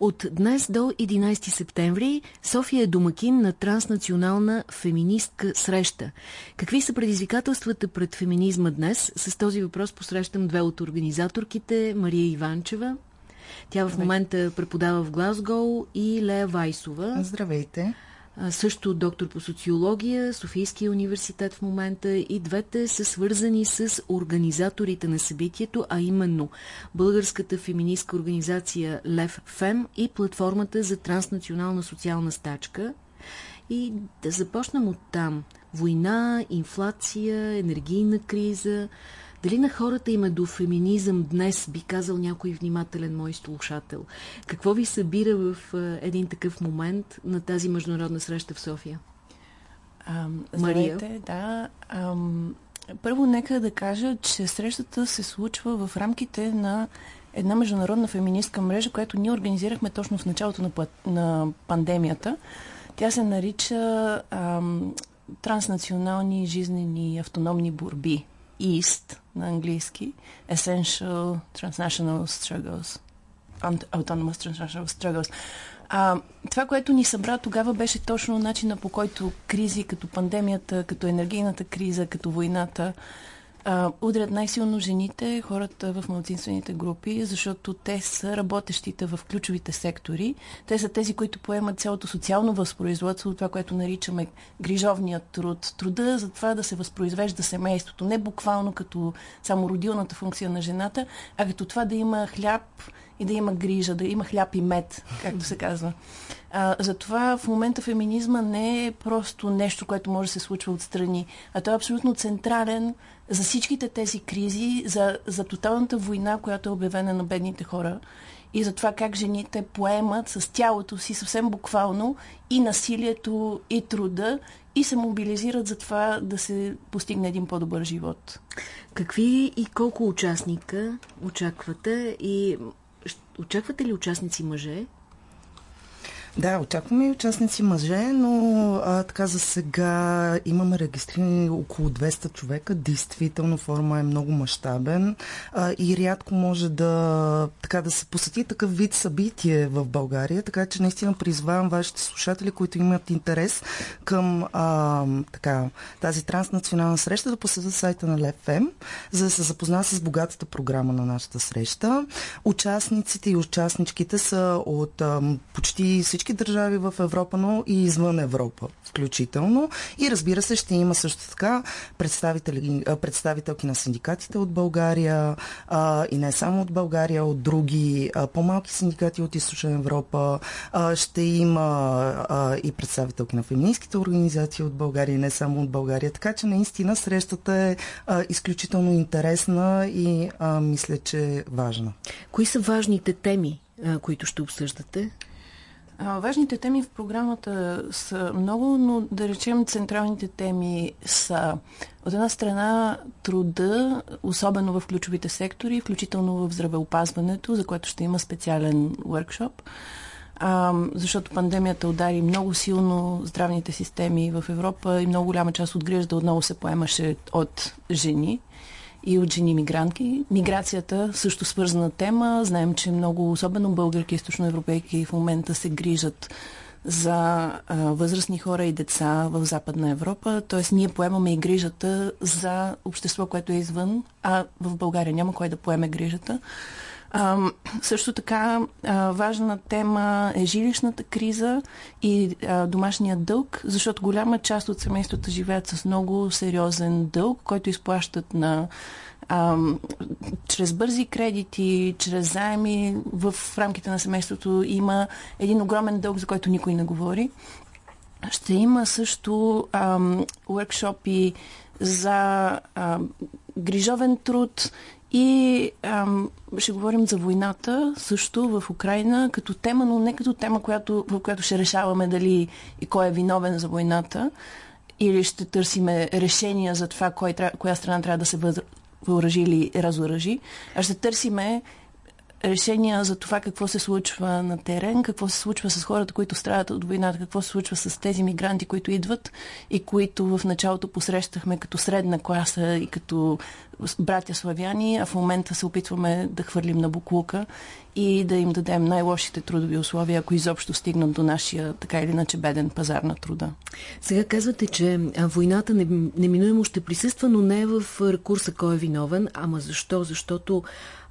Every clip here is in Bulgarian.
От днес до 11 септември София е домакин на транснационална феминистка среща. Какви са предизвикателствата пред феминизма днес? С този въпрос посрещам две от организаторките. Мария Иванчева. Тя в момента преподава в Глазгоу и Лея Вайсова. Здравейте също доктор по социология, Софийския университет в момента и двете са свързани с организаторите на събитието, а именно Българската феминистка организация Лев Фем и платформата за транснационална социална стачка. И да започнем от там. Война, инфлация, енергийна криза, дали на хората има до феминизъм днес, би казал някой внимателен мой слушател? Какво ви събира в един такъв момент на тази международна среща в София? Ам, Мария? Здравейте, да. Ам, първо нека да кажа, че срещата се случва в рамките на една международна феминистка мрежа, която ние организирахме точно в началото на, на пандемията. Тя се нарича ам, Транснационални жизнени автономни борби. EAST на английски, Essential Transnational Struggles, Autonomous Transnational Struggles. А, това, което ни събра тогава, беше точно начина по който кризи като пандемията, като енергийната криза, като войната, удрят най-силно жените, хората в малцинствените групи, защото те са работещите в ключовите сектори. Те са тези, които поемат цялото социално възпроизводство, това, което наричаме грижовният труд. Труда за това да се възпроизвежда семейството. Не буквално като само родилната функция на жената, а като това да има хляб и да има грижа, да има хляб и мед, както се казва. А, затова в момента феминизма не е просто нещо, което може да се случва отстрани, а той е абсолютно централен за всичките тези кризи, за, за тоталната война, която е обявена на бедните хора и за това как жените поемат с тялото си съвсем буквално и насилието, и труда и се мобилизират за това да се постигне един по-добър живот. Какви и колко участника очаквате и очаквате ли участници мъже? Да, очакваме и участници мъже, но а, така за сега имаме регистрирани около 200 човека. Действително форма е много мащабен и рядко може да, така, да се посети такъв вид събитие в България, така че наистина призвавам вашите слушатели, които имат интерес към а, така, тази транснационална среща, да посетят сайта на LFM, за да се запознаят с богатата програма на нашата среща. Участниците и участничките са от а, почти всички всички държави в Европа, но и извън Европа включително. И разбира се, ще има също така представителки на синдикатите от България а, и не само от България, от други а, по-малки синдикати от Източна Европа. А, ще има а, и представителки на феминистските организации от България и не само от България. Така че наистина срещата е а, изключително интересна и а, мисля, че важна. Кои са важните теми, а, които ще обсъждате? Важните теми в програмата са много, но да речем централните теми са от една страна труда, особено в ключовите сектори, включително в здравеопазването, за което ще има специален workshop. Защото пандемията удари много силно здравните системи в Европа и много голяма част от грижата отново се поемаше от жени и от жени мигрантки. Миграцията също свързана тема. Знаем, че много, особено българки, източноевропейки в момента се грижат за възрастни хора и деца в Западна Европа. Тоест ние поемаме и грижата за общество, което е извън, а в България няма кой да поеме грижата. А, също така а, важна тема е жилищната криза и а, домашния дълг, защото голяма част от семействата живеят с много сериозен дълг, който изплащат на а, чрез бързи кредити, чрез заеми в рамките на семейството има един огромен дълг, за който никой не говори. Ще има също workshopи за ам, грижовен труд и ам, ще говорим за войната също в Украина като тема, но не като тема, която, в която ще решаваме дали и кой е виновен за войната или ще търсиме решения за това кой, коя страна трябва да се въоръжи или разоръжи, а ще търсиме решения за това какво се случва на терен, какво се случва с хората, които страдат от войната, какво се случва с тези мигранти, които идват и които в началото посрещахме като средна класа и като братя славяни, а в момента се опитваме да хвърлим на буклука и да им дадем най-лошите трудови условия, ако изобщо стигнат до нашия така или иначе беден пазар на труда. Сега казвате, че войната неминуемо ще присъства, но не е в рекурса кой е виновен. Ама защо? Защото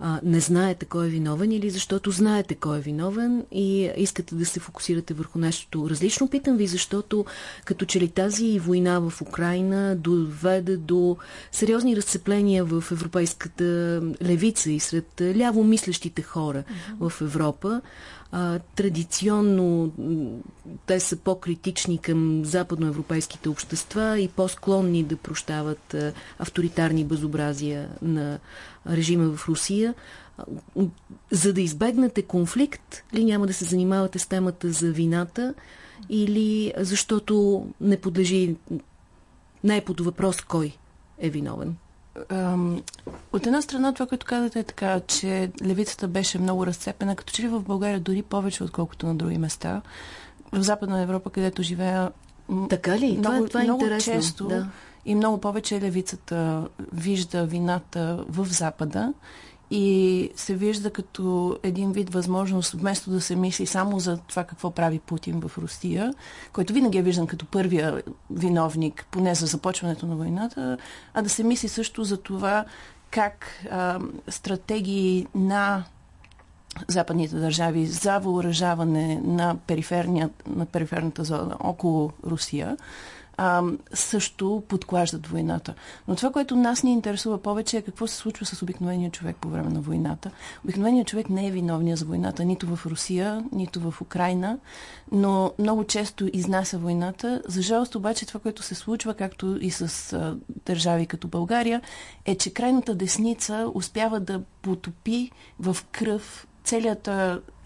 а, не знаете кой е виновен или защото знаете кой е виновен и искате да се фокусирате върху нещо различно. Питам ви, защото като че ли тази война в Украина доведе до сериозни разцепления в европейската левица и сред ляво мислещите хора. В Европа. А, традиционно те са по-критични към западноевропейските общества и по-склонни да прощават а, авторитарни безобразия на режима в Русия. За да избегнете конфликт, ли няма да се занимавате с темата за вината или защото не подлежи, не е под въпрос кой е виновен? От една страна това, което казвате е така, че левицата беше много разцепена, като че ли в България дори повече, отколкото на други места. В Западна Европа, където живея, така ли? Много, това, това е много интересно. често да. и много повече левицата вижда вината в Запада и се вижда като един вид възможност, вместо да се мисли само за това какво прави Путин в Русия, който винаги е виждан като първия виновник, поне за започването на войната, а да се мисли също за това как а, стратегии на западните държави за въоръжаване на, на периферната зона около Русия а, също подклаждат войната. Но това, което нас ни интересува повече е какво се случва с обикновения човек по време на войната. Обикновеният човек не е виновния за войната нито в Русия, нито в Украина, но много често изнася войната. За жалост обаче това, което се случва, както и с а, държави като България, е, че крайната десница успява да потопи в кръв целият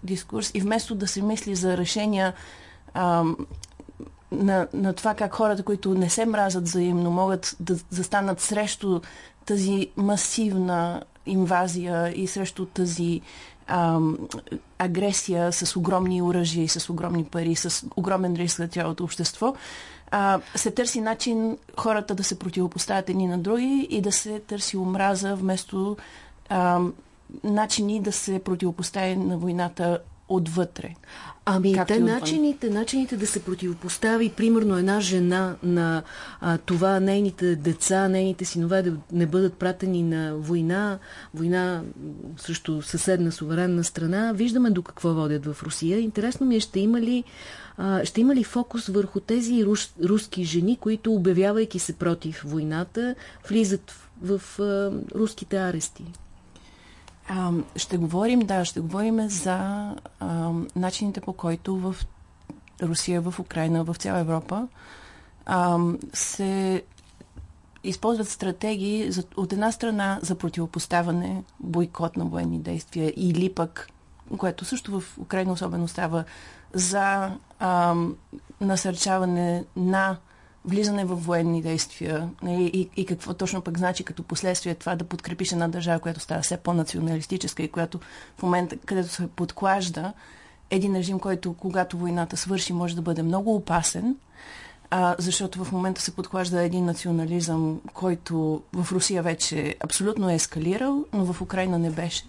дискурс и вместо да се мисли за решения на, на това как хората, които не се мразят взаимно, могат да застанат срещу тази масивна инвазия и срещу тази ам, агресия с огромни оръжия и с огромни пари, с огромен риск за цялото общество, а, се търси начин хората да се противопоставят едни на други и да се търси омраза вместо ам, начини да се противопостави на войната отвътре. Ами, те начините, начините да се противопостави, примерно една жена на а, това нейните деца, нейните синове да не бъдат пратени на война, война срещу съседна суверенна страна, виждаме до какво водят в Русия. Интересно ми е, ще има ли, а, ще има ли фокус върху тези рус, руски жени, които обявявайки се против войната, влизат в, в а, руските арести? А, ще говорим, да, ще говорим за а, начините по който в Русия, в Украина, в цяла Европа а, се използват стратегии за, от една страна за противопоставане, бойкот на военни действия или пък, което също в Украина особено става, за а, насърчаване на влизане в военни действия нали, и, и какво точно пък значи като последствие това да подкрепиш една държава, която става все по-националистическа и която в момента, където се подклажда един режим, който когато войната свърши може да бъде много опасен, а, защото в момента се подклажда един национализъм, който в Русия вече абсолютно е ескалирал, но в Украина не беше.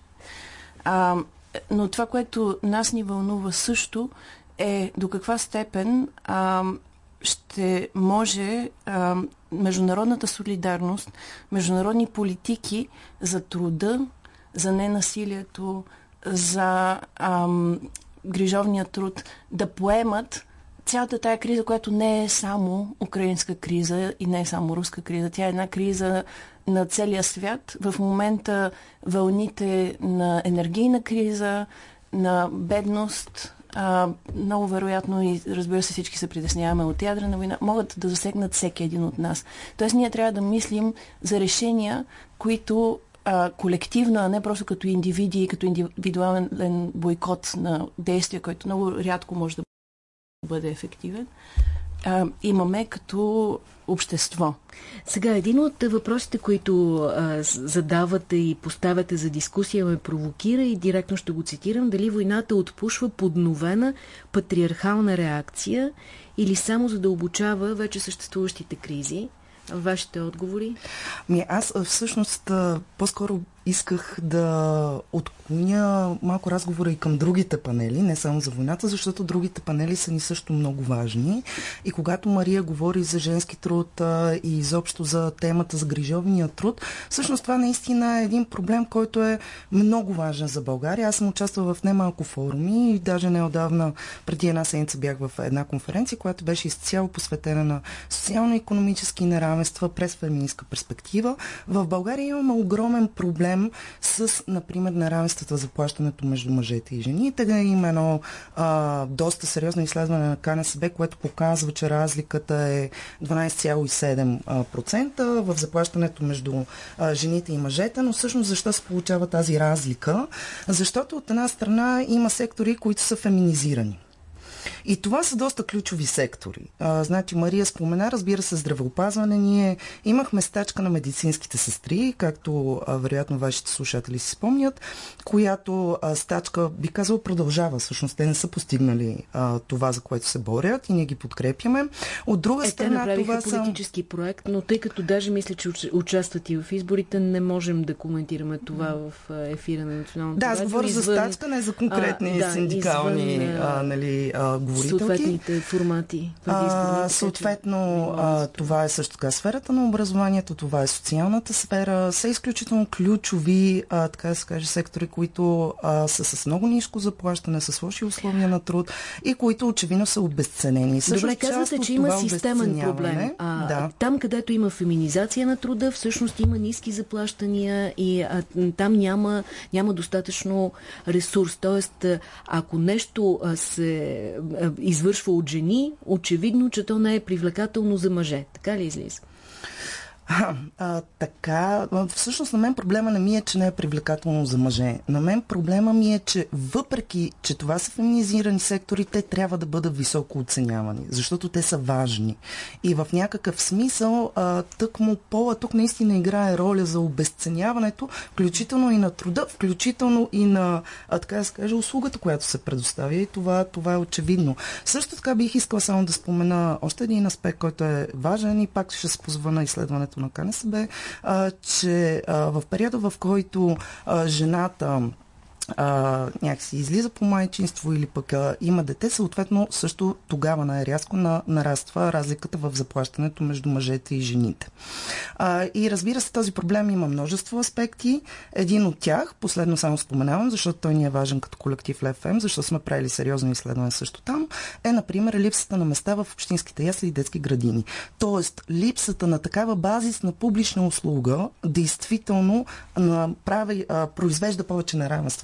А, но това, което нас ни вълнува също е до каква степен а, ще може а, международната солидарност, международни политики за труда, за ненасилието, за ам, грижовния труд да поемат цялата тая криза, която не е само украинска криза и не е само руска криза. Тя е една криза на целия свят. В момента вълните на енергийна криза, на бедност, а, много вероятно и разбира се всички се притесняваме от ядрена война, могат да засегнат всеки един от нас. Тоест ние трябва да мислим за решения, които а, колективно, а не просто като индивиди, като индивидуален бойкот на действия, който много рядко може да бъде ефективен, а, имаме като общество. Сега, един от въпросите, които а, задавате и поставяте за дискусия, ме провокира и директно ще го цитирам, дали войната отпушва подновена патриархална реакция или само за да обучава вече съществуващите кризи. Вашите отговори? Ми, аз всъщност по-скоро исках да отклоня малко разговора и към другите панели, не само за войната, защото другите панели са ни също много важни. И когато Мария говори за женски труд и изобщо за темата за грижовния труд, всъщност това наистина е един проблем, който е много важен за България. Аз съм участвала в немалко форуми и даже неодавна, преди една седмица бях в една конференция, която беше изцяло посветена на социално-економически неравенства през феминистка перспектива. В България имаме огромен проблем с, например, неравенствата за плащането между мъжете и жените. Има едно а, доста сериозно изследване на КНСБ, което показва, че разликата е 12,7% в заплащането между а, жените и мъжете, но всъщност защо се получава тази разлика? Защото от една страна има сектори, които са феминизирани. И това са доста ключови сектори. А, значи Мария спомена, разбира се, здравеопазване. Ние имахме стачка на медицинските сестри, както а, вероятно вашите слушатели си спомнят, която а, стачка, би казал, продължава. Всъщност те не са постигнали а, това, за което се борят и ние ги подкрепяме. От друга е, страна, те това политически са... проект, но тъй като даже мисля, че участват и в изборите, не можем да коментираме това в ефира на националното Да, аз говоря извън... за стачка, не за конкретни а, да, синдикални извън, а, нали, а, говорителки. Съответните формати. А, съответно, а, това е също така сферата на образованието, това е социалната сфера, са изключително ключови, а, така да се каже, сектори, които а, са с много ниско заплащане, с лоши условия на труд и които очевидно са обесценени. Също Добре, казвате, че има системен проблем. А, да. Там, където има феминизация на труда, всъщност има ниски заплащания и а, там няма, няма достатъчно ресурс. Тоест, ако нещо се извършва от жени, очевидно, че то не е привлекателно за мъже. Така ли излиза? А, а, така, всъщност на мен проблема не ми е, че не е привлекателно за мъже. На мен проблема ми е, че въпреки, че това са феминизирани сектори, те трябва да бъдат високо оценявани, защото те са важни. И в някакъв смисъл, а, тък му пола тук наистина играе роля за обесценяването, включително и на труда, включително и на, а, така да се услугата, която се предоставя. И това, това е очевидно. Също така бих искала само да спомена още един аспект, който е важен и пак ще се позва на изследването на КНСБ, а, че а, в периода, в който а, жената а, някакси излиза по майчинство или пък а, има дете, съответно също тогава най-рязко на, нараства разликата в заплащането между мъжете и жените. А, и разбира се, този проблем има множество аспекти. Един от тях, последно само споменавам, защото той ни е важен като колектив ЛФМ, защото сме правили сериозно изследване също там, е, например, липсата на места в общинските ясли и детски градини. Тоест, липсата на такава базисна публична услуга действително прави, а, произвежда повече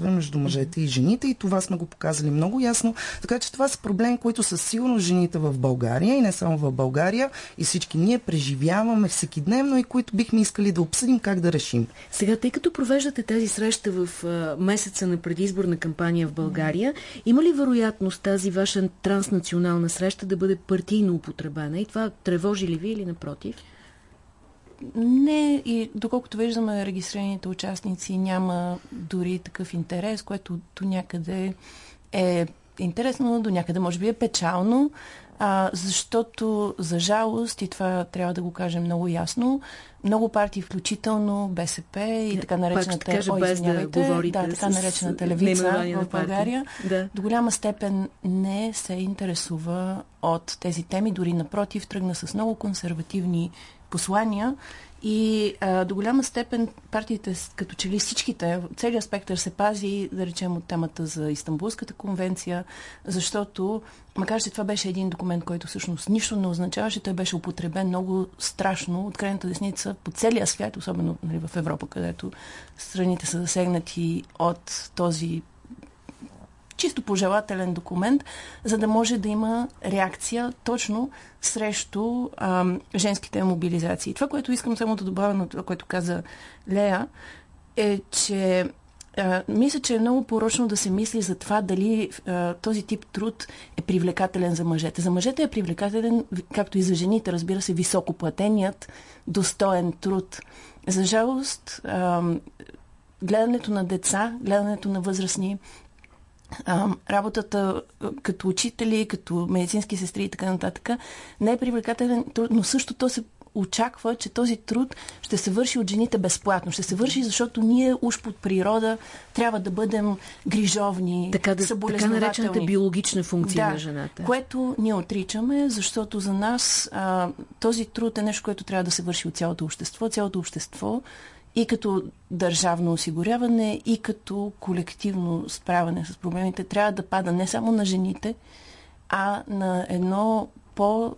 неравенства между мъжете и жените и това сме го показали много ясно. Така че това са проблеми, които са сигурно жените в България и не само в България и всички ние преживяваме всеки дневно и които бихме искали да обсъдим как да решим. Сега, тъй като провеждате тази среща в а, месеца на предизборна кампания в България, има ли вероятност тази ваша транснационална среща да бъде партийно употребена и това тревожи ли ви или напротив? Не, и доколкото виждаме регистрираните участници, няма дори такъв интерес, което до някъде е интересно, до някъде може би е печално, а, защото за жалост, и това трябва да го кажем много ясно, много партии, включително БСП и така наречената, кажа, о, без да, говорите да, така наречената левица в България, да. до голяма степен не се интересува от тези теми, дори напротив, тръгна с много консервативни послания и а, до голяма степен партиите, като че ли всичките, целият спектър се пази, да речем, от темата за Истанбулската конвенция, защото, макар че това беше един документ, който всъщност нищо не означаваше, той беше употребен много страшно от крайната десница по целия свят, особено нали, в Европа, където страните са засегнати от този чисто пожелателен документ, за да може да има реакция точно срещу а, женските мобилизации. Това, което искам само да добавя на това, което каза Лея, е, че мисля, че е много порочно да се мисли за това дали а, този тип труд е привлекателен за мъжете. За мъжете е привлекателен, както и за жените, разбира се, високоплатеният, достоен труд. За жалост, а, гледането на деца, гледането на възрастни а, работата като учители, като медицински сестри и така нататък не е привлекателен, но също то се очаква, че този труд ще се върши от жените безплатно. Ще се върши, защото ние уж под природа трябва да бъдем грижовни, така, да, така наречената биологична функция да, на жената. Което ние отричаме, защото за нас а, този труд е нещо, което трябва да се върши от цялото общество. Цялото общество и като държавно осигуряване, и като колективно справяне с проблемите трябва да пада не само на жените, а на едно по-солидно,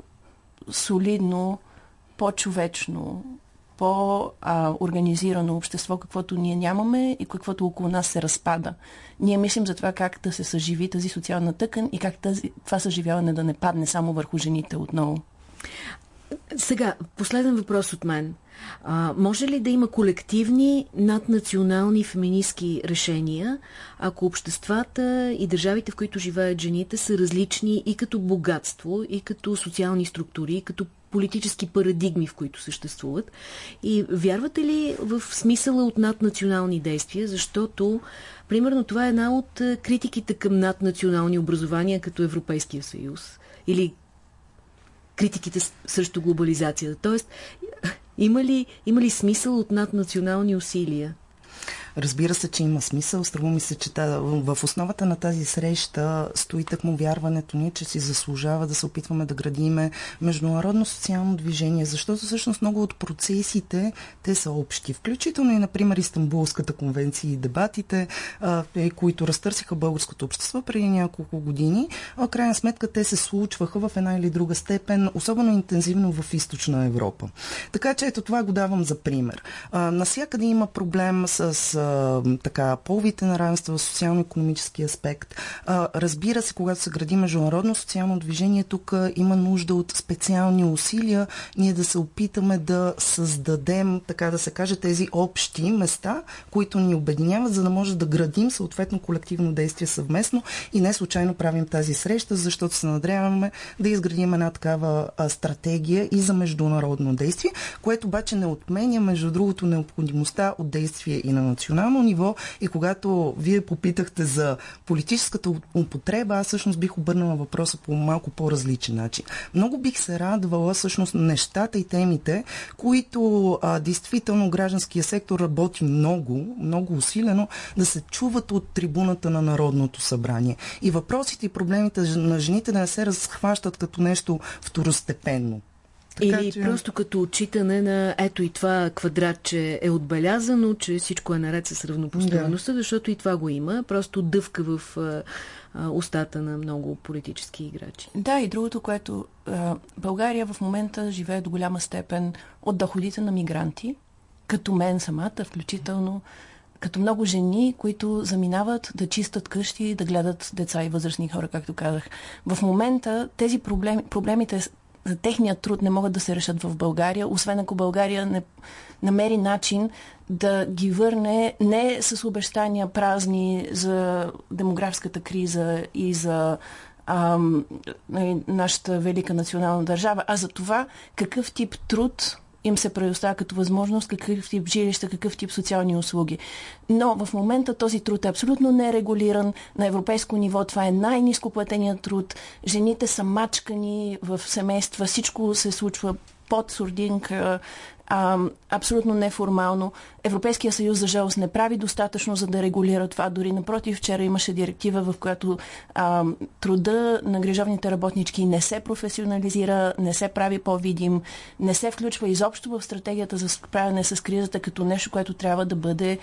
по-човечно, по-организирано общество, каквото ние нямаме и каквото около нас се разпада. Ние мислим за това как да се съживи тази социална тъкан и как тази, това съживяване да не падне само върху жените отново. Сега, последен въпрос от мен. А, може ли да има колективни наднационални феминистки решения, ако обществата и държавите, в които живеят жените, са различни и като богатство, и като социални структури, и като политически парадигми, в които съществуват? И вярвате ли в смисъла от наднационални действия, защото примерно това е една от критиките към наднационални образования като Европейския съюз или критиките срещу глобализацията. Тоест, има ли, има ли смисъл от наднационални усилия? Разбира се, че има смисъл. Струва ми се, че в основата на тази среща стои такмо вярването ни, че си заслужава да се опитваме да градиме международно социално движение, защото всъщност много от процесите те са общи. Включително и, например, Истанбулската конвенция и дебатите, които разтърсиха българското общество преди няколко години. А крайна сметка те се случваха в една или друга степен, особено интензивно в източна Европа. Така че ето това го давам за пример. Насякъде има проблем с така, половите неравенства социално-економически аспект. А, разбира се, когато се гради международно социално движение, тук има нужда от специални усилия ние да се опитаме да създадем, така да се каже, тези общи места, които ни обединяват, за да може да градим съответно колективно действие съвместно и не случайно правим тази среща, защото се надряваме да изградим една такава а, стратегия и за международно действие, което обаче не отменя, между другото, необходимостта от действие и на национално национално ниво и когато вие попитахте за политическата употреба, аз всъщност бих обърнала въпроса по малко по-различен начин. Много бих се радвала всъщност нещата и темите, които а, действително гражданския сектор работи много, много усилено, да се чуват от трибуната на Народното събрание. И въпросите и проблемите на жените да не се разхващат като нещо второстепенно. Така, Или че... просто като отчитане на ето и това квадратче е отбелязано, че всичко е наред с равнопоставеността, да. защото и това го има. Просто дъвка в а, устата на много политически играчи. Да, и другото, което а, България в момента живее до голяма степен от доходите на мигранти, като мен самата, включително като много жени, които заминават да чистат къщи, да гледат деца и възрастни хора, както казах. В момента тези проблеми, проблемите за техния труд не могат да се решат в България, освен ако България не намери начин да ги върне не с обещания празни за демографската криза и за ам, нашата велика национална държава, а за това какъв тип труд им се предоставя като възможност какъв тип жилища, какъв тип социални услуги. Но в момента този труд е абсолютно нерегулиран. На европейско ниво това е най-низко платеният труд. Жените са мачкани в семейства. Всичко се случва под сурдинка, а, абсолютно неформално. Европейския съюз, за жалост, не прави достатъчно, за да регулира това. Дори напротив, вчера имаше директива, в която а, труда на грижовните работнички не се професионализира, не се прави по-видим, не се включва изобщо в стратегията за справяне с кризата като нещо, което трябва да бъде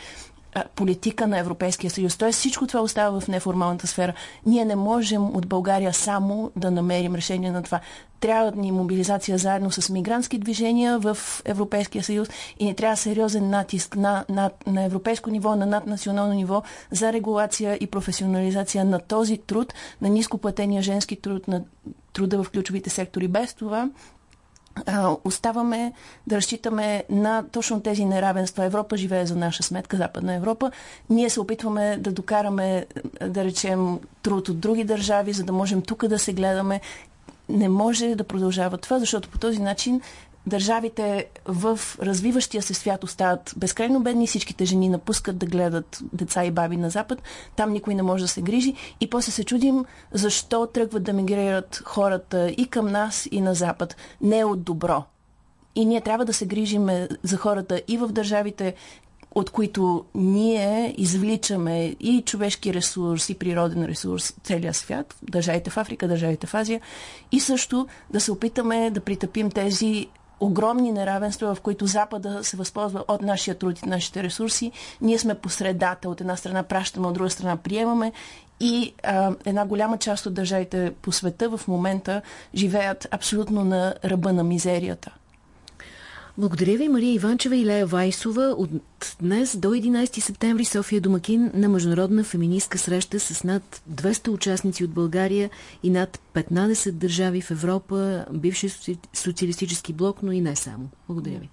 политика на Европейския съюз. Тоест всичко това остава в неформалната сфера. Ние не можем от България само да намерим решение на това. Трябва ни мобилизация заедно с мигрантски движения в Европейския съюз и ни трябва сериозен натиск на, на, на европейско ниво, на наднационално ниво за регулация и професионализация на този труд, на нископлатения женски труд, на труда в ключовите сектори. Без това оставаме да разчитаме на точно тези неравенства. Европа живее за наша сметка, Западна Европа. Ние се опитваме да докараме, да речем, труд от други държави, за да можем тук да се гледаме. Не може да продължава това, защото по този начин държавите в развиващия се свят остават безкрайно бедни, всичките жени напускат да гледат деца и баби на Запад, там никой не може да се грижи и после се чудим защо тръгват да мигрират хората и към нас, и на Запад. Не от добро. и ние трябва да се грижиме за хората и в държавите, от които ние извличаме и човешки ресурс, и природен ресурс целия свят, държавите в Африка, държавите в Азия, и също да се опитаме да притъпим тези огромни неравенства, в които Запада се възползва от нашия труд и нашите ресурси. Ние сме посредата. От една страна пращаме, от друга страна приемаме и а, една голяма част от държавите по света в момента живеят абсолютно на ръба на мизерията. Благодаря ви, Мария Иванчева и Лея Вайсова. От днес до 11 септември София Домакин на международна феминистка среща с над 200 участници от България и над 15 държави в Европа, бивши социалистически блок, но и не само. Благодаря ви.